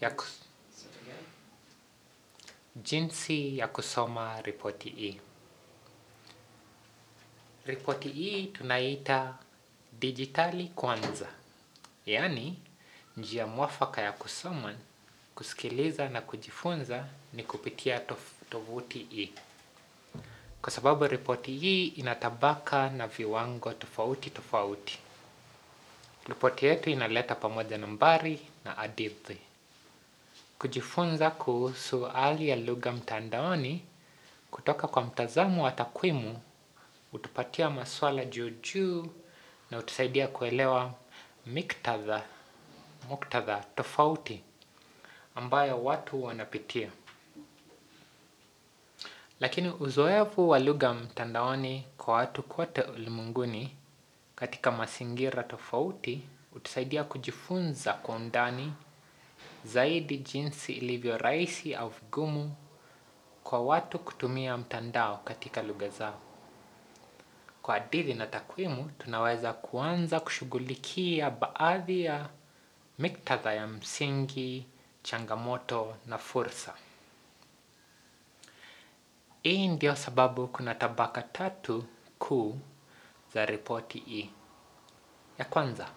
ya. Jinsi ya kusoma ripoti hii. Ripoti hii tunaita digitali kwanza. Yaani, njia mwafaka ya kusoma, kusikiliza na kujifunza ni kupitia tovuti hii. Kwa sababu ripoti hii ina tabaka na viwango tofauti tofauti. Ripoti yetu inaleta pamoja nambari na hadithi. Kujifunza kuhusu hali ya lugha mtandaoni kutoka kwa mtazamo wa takwimu hutupatia maswala juu juu na hutusaidia kuelewa miktadha, muktadha tofauti ambayo watu wanapitia. Lakini uzoefu wa lugha mtandaoni kwa watu kote ulimwenguni katika mazingira tofauti hutusaidia kujifunza kwa undani zaidi jinsi ilivyo rahisi au vigumu kwa watu kutumia mtandao katika lugha zao. Kwa hadithi na takwimu, tunaweza kuanza kushughulikia baadhi ya miktadha ya msingi, changamoto na fursa. Hii ndio sababu kuna tabaka tatu kuu za ripoti hii. Ya kwanza,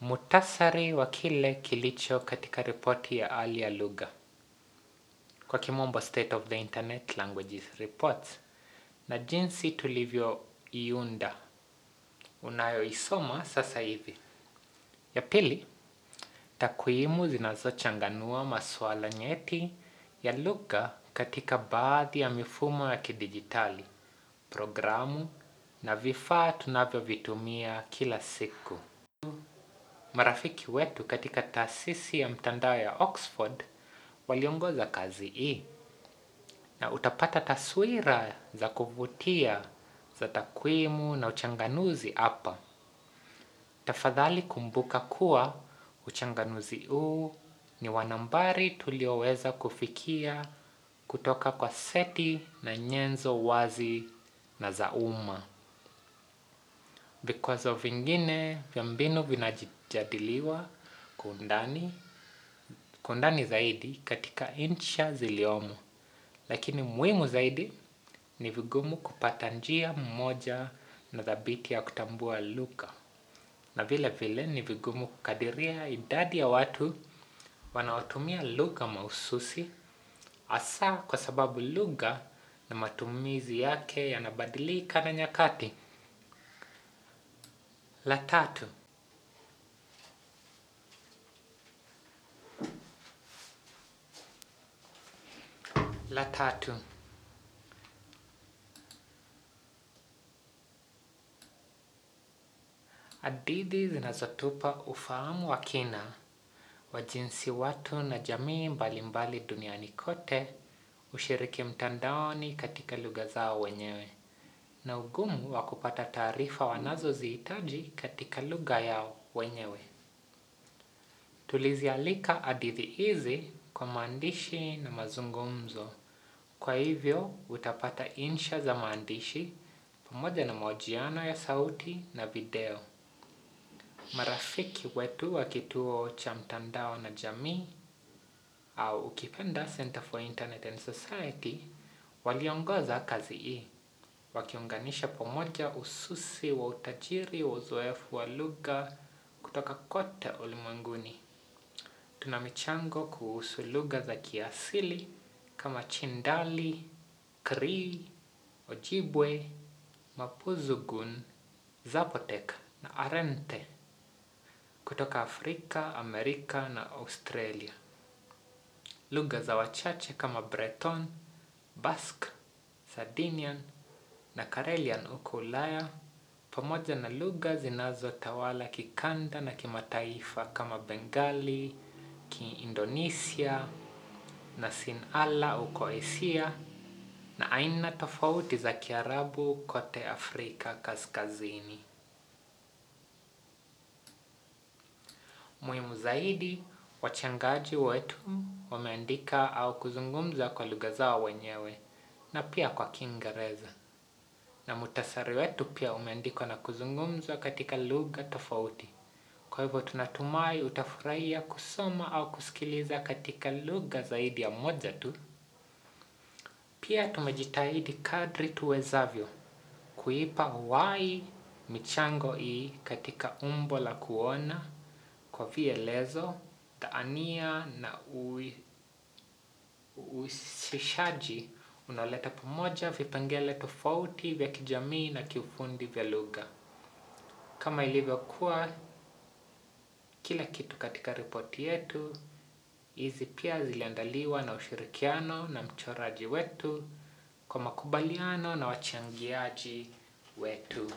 muhtasari wa kile kilicho katika ripoti ya hali ya lugha. Kwa kimombo State of the Internet Languages Reports na jinsi tulivyoiunda unayoisoma sasa hivi. Ya pili, takwimu zinazochanganua masuala nyeti ya lugha katika baadhi ya mifumo ya kidijitali, programu na vifaa tunavyovitumia kila siku. Marafiki wetu katika taasisi ya mtandao ya Oxford waliongoza kazi hii na utapata taswira za kuvutia za takwimu na uchanganuzi hapa. Tafadhali kumbuka kuwa uchanganuzi huu ni wa nambari tulioweza kufikia kutoka kwa seti na nyenzo wazi na za umma. Vikwazo vingine vya mbinu vinajadiliwa kwa undani, kwa undani zaidi katika insha ziliomo. Lakini muhimu zaidi ni vigumu kupata njia mmoja na dhabiti ya kutambua lugha. Na vile vile ni vigumu kukadiria idadi ya watu wanaotumia lugha mahususi hasa kwa sababu lugha na matumizi yake yanabadilika na nyakati. La tatu, la tatu, hadithi zinazotupa ufahamu wa kina wa jinsi watu na jamii mbalimbali duniani kote ushiriki mtandaoni katika lugha zao wenyewe na ugumu wa kupata taarifa wanazozihitaji katika lugha yao wenyewe. Tulizialika hadithi hizi kwa maandishi na mazungumzo. Kwa hivyo utapata insha za maandishi pamoja na mahojiano ya sauti na video. Marafiki wetu wa kituo cha mtandao na jamii au ukipenda Center for Internet and Society waliongoza kazi hii. Wakiunganisha pamoja ususi wa utajiri wa uzoefu wa lugha kutoka kote ulimwenguni. Tuna michango kuhusu lugha za kiasili kama Chindali, Kri, Ojibwe, Mapuzugun, Zapotec na Arente kutoka Afrika, Amerika na Australia. Lugha za wachache kama Breton, Basque, Sardinian na Karelian huko ulaya pamoja na lugha zinazotawala kikanda na kimataifa kama Bengali, Kiindonesia na Sinhala huko Asia na aina tofauti za Kiarabu kote Afrika kaskazini. Muhimu zaidi, wachangaji wetu wameandika au kuzungumza kwa lugha zao wenyewe na pia kwa Kiingereza. Na muhtasari wetu pia umeandikwa na kuzungumzwa katika lugha tofauti. Kwa hivyo tunatumai utafurahia kusoma au kusikiliza katika lugha zaidi ya moja tu. Pia tumejitahidi kadri tuwezavyo kuipa uhai michango hii katika umbo la kuona kwa vielezo, dhania na uisishaji unaoleta pamoja vipengele tofauti vya kijamii na kiufundi vya lugha. Kama ilivyokuwa kila kitu katika ripoti yetu, hizi pia ziliandaliwa na ushirikiano na mchoraji wetu kwa makubaliano na wachangiaji wetu.